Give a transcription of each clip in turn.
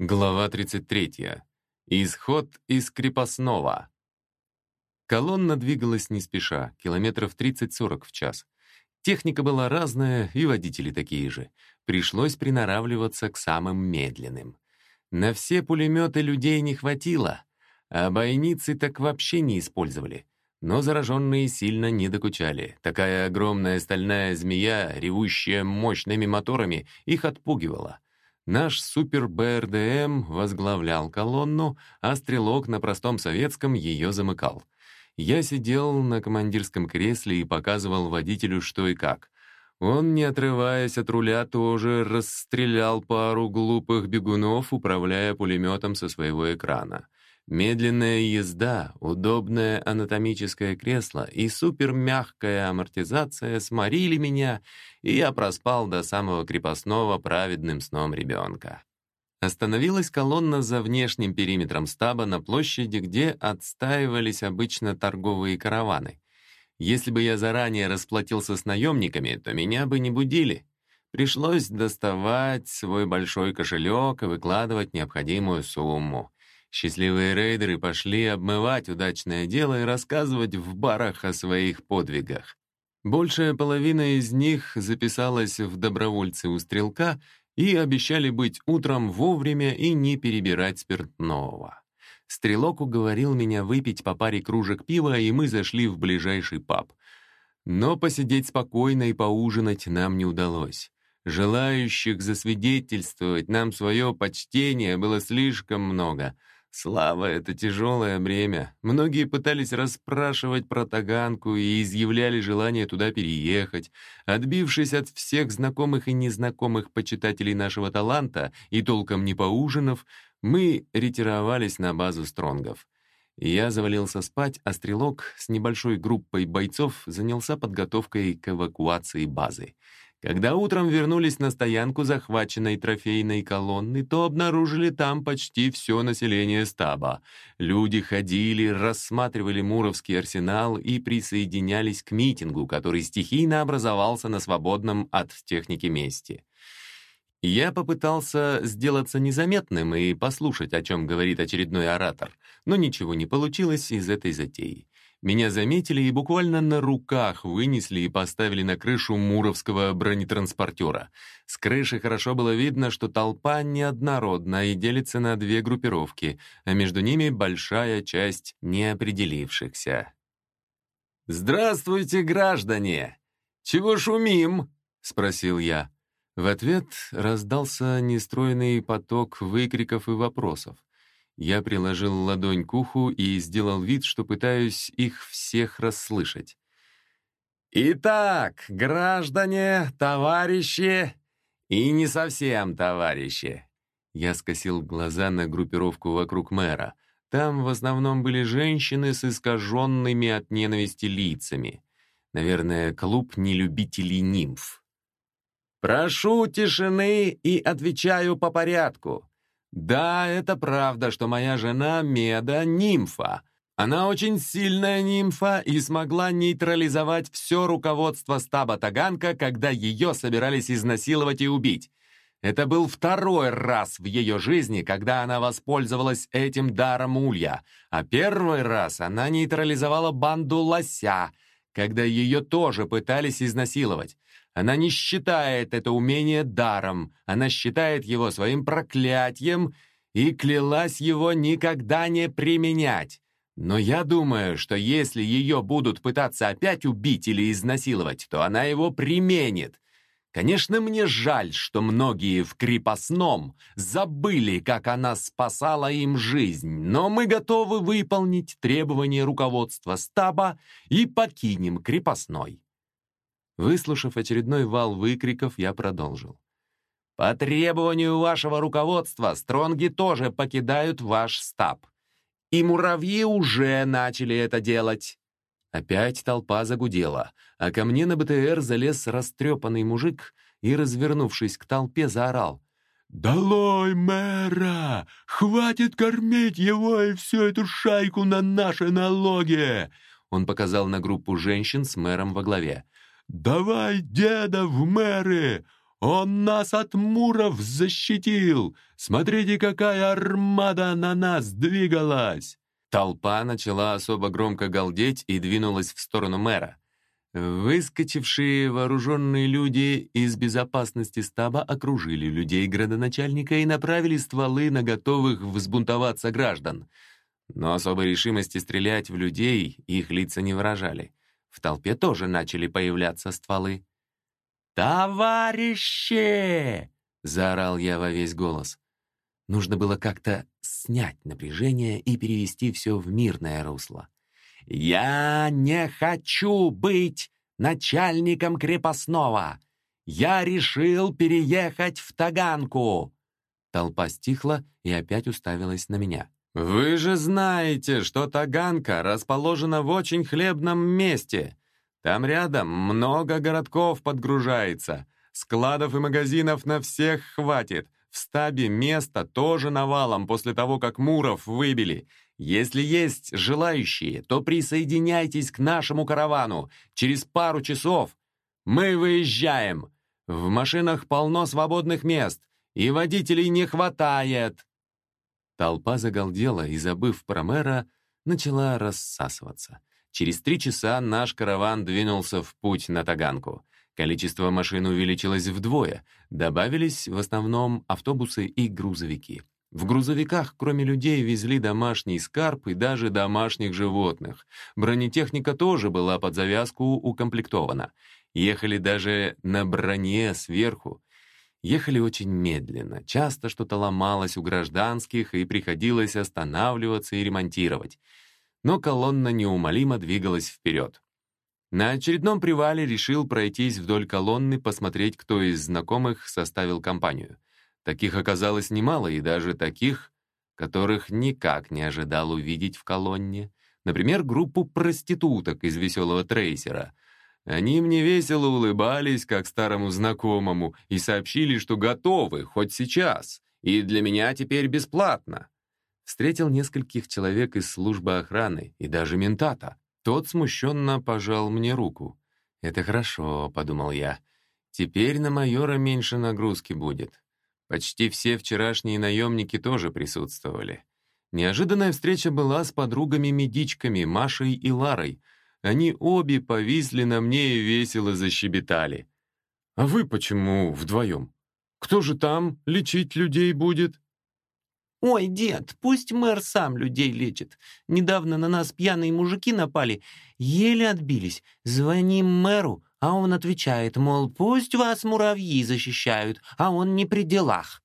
Глава 33. Исход из крепостного. Колонна двигалась не спеша, километров 30-40 в час. Техника была разная, и водители такие же. Пришлось приноравливаться к самым медленным. На все пулеметы людей не хватило, а бойницы так вообще не использовали. Но зараженные сильно не докучали. Такая огромная стальная змея, ревущая мощными моторами, их отпугивала — Наш супер-БРДМ возглавлял колонну, а стрелок на простом советском ее замыкал. Я сидел на командирском кресле и показывал водителю, что и как. Он, не отрываясь от руля, тоже расстрелял пару глупых бегунов, управляя пулеметом со своего экрана. Медленная езда, удобное анатомическое кресло и супермягкая амортизация сморили меня, и я проспал до самого крепостного праведным сном ребенка. Остановилась колонна за внешним периметром стаба на площади, где отстаивались обычно торговые караваны. Если бы я заранее расплатился с наемниками, то меня бы не будили. Пришлось доставать свой большой кошелек и выкладывать необходимую сумму. Счастливые рейдеры пошли обмывать удачное дело и рассказывать в барах о своих подвигах. Большая половина из них записалась в добровольцы у стрелка и обещали быть утром вовремя и не перебирать спиртного. Стрелок уговорил меня выпить по паре кружек пива, и мы зашли в ближайший паб. Но посидеть спокойно и поужинать нам не удалось. Желающих засвидетельствовать нам свое почтение было слишком много — Слава — это тяжелое бремя. Многие пытались расспрашивать про Таганку и изъявляли желание туда переехать. Отбившись от всех знакомых и незнакомых почитателей нашего таланта и толком не поужинав, мы ретировались на базу Стронгов. Я завалился спать, а Стрелок с небольшой группой бойцов занялся подготовкой к эвакуации базы. Когда утром вернулись на стоянку захваченной трофейной колонны, то обнаружили там почти все население стаба. Люди ходили, рассматривали Муровский арсенал и присоединялись к митингу, который стихийно образовался на свободном от техники месте. Я попытался сделаться незаметным и послушать, о чем говорит очередной оратор, но ничего не получилось из этой затеи. Меня заметили и буквально на руках вынесли и поставили на крышу муровского бронетранспортера. С крыши хорошо было видно, что толпа неоднородна и делится на две группировки, а между ними большая часть неопределившихся. «Здравствуйте, граждане! Чего шумим?» — спросил я. В ответ раздался нестроенный поток выкриков и вопросов. Я приложил ладонь к уху и сделал вид, что пытаюсь их всех расслышать. «Итак, граждане, товарищи и не совсем товарищи!» Я скосил глаза на группировку вокруг мэра. Там в основном были женщины с искаженными от ненависти лицами. Наверное, клуб нелюбителей нимф. «Прошу тишины и отвечаю по порядку. Да, это правда, что моя жена Меда — нимфа. Она очень сильная нимфа и смогла нейтрализовать все руководство стаба Таганка, когда ее собирались изнасиловать и убить. Это был второй раз в ее жизни, когда она воспользовалась этим даром улья, а первый раз она нейтрализовала банду лося, когда ее тоже пытались изнасиловать. Она не считает это умение даром, она считает его своим проклятием и клялась его никогда не применять. Но я думаю, что если ее будут пытаться опять убить или изнасиловать, то она его применит. Конечно, мне жаль, что многие в крепостном забыли, как она спасала им жизнь, но мы готовы выполнить требования руководства стаба и покинем крепостной. Выслушав очередной вал выкриков, я продолжил. «По требованию вашего руководства стронги тоже покидают ваш стаб. И муравьи уже начали это делать». Опять толпа загудела, а ко мне на БТР залез растрепанный мужик и, развернувшись к толпе, заорал. «Долой мэра! Хватит кормить его и всю эту шайку на наши налоги!» Он показал на группу женщин с мэром во главе. «Давай деда в мэры! Он нас от муров защитил! Смотрите, какая армада на нас двигалась!» Толпа начала особо громко галдеть и двинулась в сторону мэра. Выскочившие вооруженные люди из безопасности стаба окружили людей градоначальника и направили стволы на готовых взбунтоваться граждан. Но особой решимости стрелять в людей их лица не выражали. В толпе тоже начали появляться стволы. «Товарищи!» — заорал я во весь голос. Нужно было как-то снять напряжение и перевести все в мирное русло. «Я не хочу быть начальником крепостного! Я решил переехать в Таганку!» Толпа стихла и опять уставилась на меня. «Вы же знаете, что Таганка расположена в очень хлебном месте. Там рядом много городков подгружается. Складов и магазинов на всех хватит. В стабе места тоже навалом после того, как Муров выбили. Если есть желающие, то присоединяйтесь к нашему каравану. Через пару часов мы выезжаем. В машинах полно свободных мест, и водителей не хватает. Толпа загалдела и, забыв про мэра, начала рассасываться. Через три часа наш караван двинулся в путь на Таганку. Количество машин увеличилось вдвое, добавились в основном автобусы и грузовики. В грузовиках, кроме людей, везли домашний скарб и даже домашних животных. Бронетехника тоже была под завязку укомплектована. Ехали даже на броне сверху. Ехали очень медленно, часто что-то ломалось у гражданских и приходилось останавливаться и ремонтировать. Но колонна неумолимо двигалась вперед. На очередном привале решил пройтись вдоль колонны, посмотреть, кто из знакомых составил компанию. Таких оказалось немало, и даже таких, которых никак не ожидал увидеть в колонне. Например, группу проституток из «Веселого трейсера». Они мне весело улыбались, как старому знакомому, и сообщили, что готовы, хоть сейчас, и для меня теперь бесплатно. Встретил нескольких человек из службы охраны и даже ментата. Тот смущенно пожал мне руку. «Это хорошо», — подумал я. «Теперь на майора меньше нагрузки будет». Почти все вчерашние наемники тоже присутствовали. Неожиданная встреча была с подругами-медичками Машей и Ларой. Они обе повисли на мне и весело защебетали. «А вы почему вдвоем? Кто же там лечить людей будет?» «Ой, дед, пусть мэр сам людей лечит. Недавно на нас пьяные мужики напали, еле отбились. Звоним мэру, а он отвечает, мол, пусть вас муравьи защищают, а он не при делах».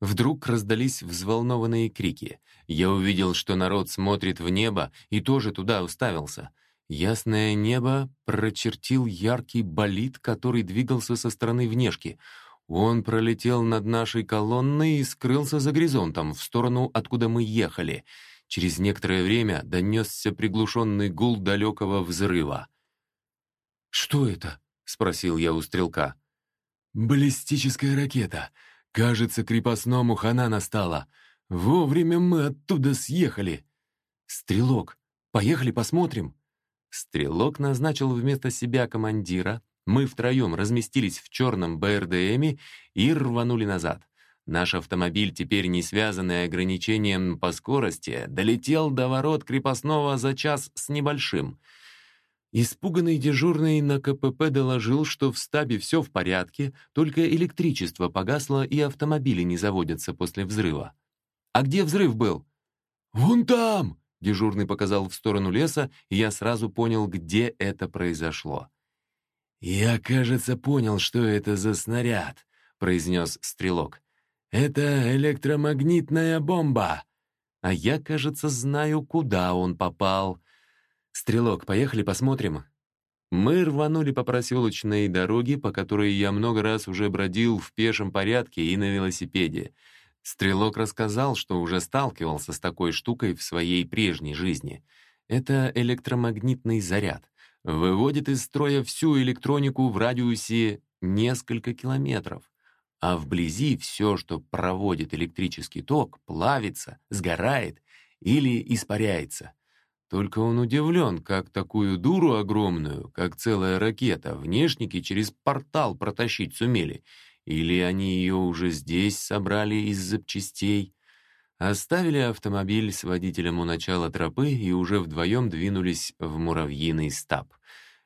Вдруг раздались взволнованные крики. Я увидел, что народ смотрит в небо и тоже туда уставился. Ясное небо прочертил яркий болид, который двигался со стороны внешки — он пролетел над нашей колонной и скрылся за горизонтом, в сторону, откуда мы ехали. Через некоторое время донесся приглушенный гул далекого взрыва. «Что это?» — спросил я у стрелка. «Баллистическая ракета. Кажется, крепостному хана настала. Вовремя мы оттуда съехали. Стрелок, поехали посмотрим». Стрелок назначил вместо себя командира, мы втроем разместились в черном БРДМе и рванули назад. Наш автомобиль, теперь не связанный ограничением по скорости, долетел до ворот крепостного за час с небольшим. Испуганный дежурный на КПП доложил, что в стабе все в порядке, только электричество погасло и автомобили не заводятся после взрыва. «А где взрыв был?» «Вон там!» — дежурный показал в сторону леса, и я сразу понял, где это произошло. «Я, кажется, понял, что это за снаряд», — произнес стрелок. «Это электромагнитная бомба!» «А я, кажется, знаю, куда он попал». «Стрелок, поехали посмотрим». Мы рванули по проселочной дороге, по которой я много раз уже бродил в пешем порядке и на велосипеде. Стрелок рассказал, что уже сталкивался с такой штукой в своей прежней жизни. Это электромагнитный заряд выводит из строя всю электронику в радиусе несколько километров, а вблизи все, что проводит электрический ток, плавится, сгорает или испаряется. Только он удивлен, как такую дуру огромную, как целая ракета, внешники через портал протащить сумели. Или они ее уже здесь собрали из запчастей? Оставили автомобиль с водителем у начала тропы и уже вдвоем двинулись в муравьиный стаб.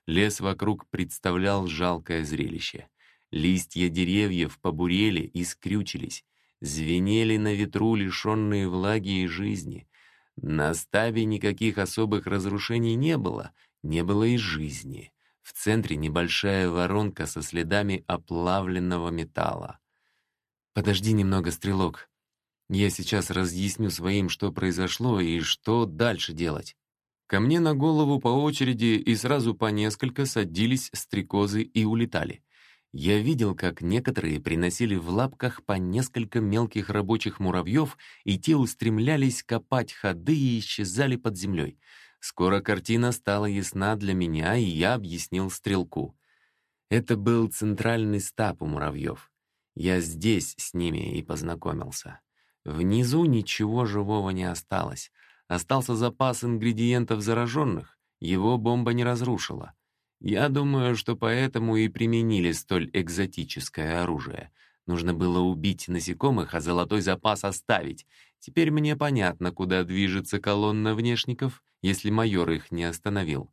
Лес вокруг представлял жалкое зрелище. Листья деревьев побурели и скрючились, звенели на ветру, лишенные влаги и жизни. На стабе никаких особых разрушений не было, не было и жизни. В центре небольшая воронка со следами оплавленного металла. «Подожди немного, стрелок. Я сейчас разъясню своим, что произошло и что дальше делать». Ко мне на голову по очереди и сразу по несколько садились стрекозы и улетали. Я видел, как некоторые приносили в лапках по несколько мелких рабочих муравьев, и те устремлялись копать ходы и исчезали под землей. Скоро картина стала ясна для меня, и я объяснил стрелку. Это был центральный стаб у муравьев. Я здесь с ними и познакомился. Внизу ничего живого не осталось. Остался запас ингредиентов зараженных, его бомба не разрушила. Я думаю, что поэтому и применили столь экзотическое оружие. Нужно было убить насекомых, а золотой запас оставить. Теперь мне понятно, куда движется колонна внешников, если майор их не остановил.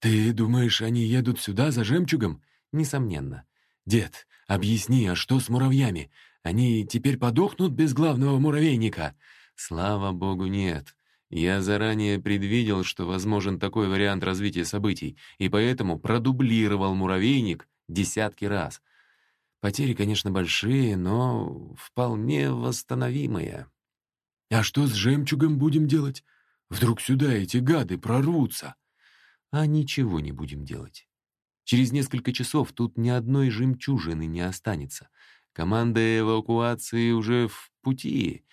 «Ты думаешь, они едут сюда за жемчугом?» «Несомненно». «Дед, объясни, а что с муравьями? Они теперь подохнут без главного муравейника?» Слава богу, нет. Я заранее предвидел, что возможен такой вариант развития событий, и поэтому продублировал муравейник десятки раз. Потери, конечно, большие, но вполне восстановимые. «А что с жемчугом будем делать? Вдруг сюда эти гады прорвутся?» «А ничего не будем делать. Через несколько часов тут ни одной жемчужины не останется. Команда эвакуации уже в пути,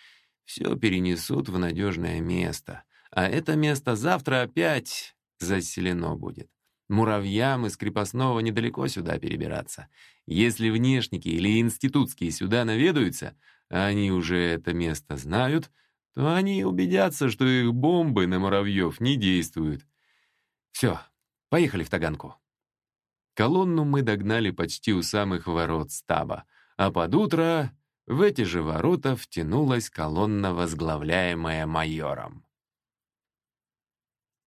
все перенесут в надежное место. А это место завтра опять заселено будет. Муравьям из крепостного недалеко сюда перебираться. Если внешники или институтские сюда наведаются, они уже это место знают, то они убедятся, что их бомбы на муравьев не действуют. Все, поехали в Таганку. Колонну мы догнали почти у самых ворот стаба, а под утро в эти же ворота втянулась колонна, возглавляемая майором.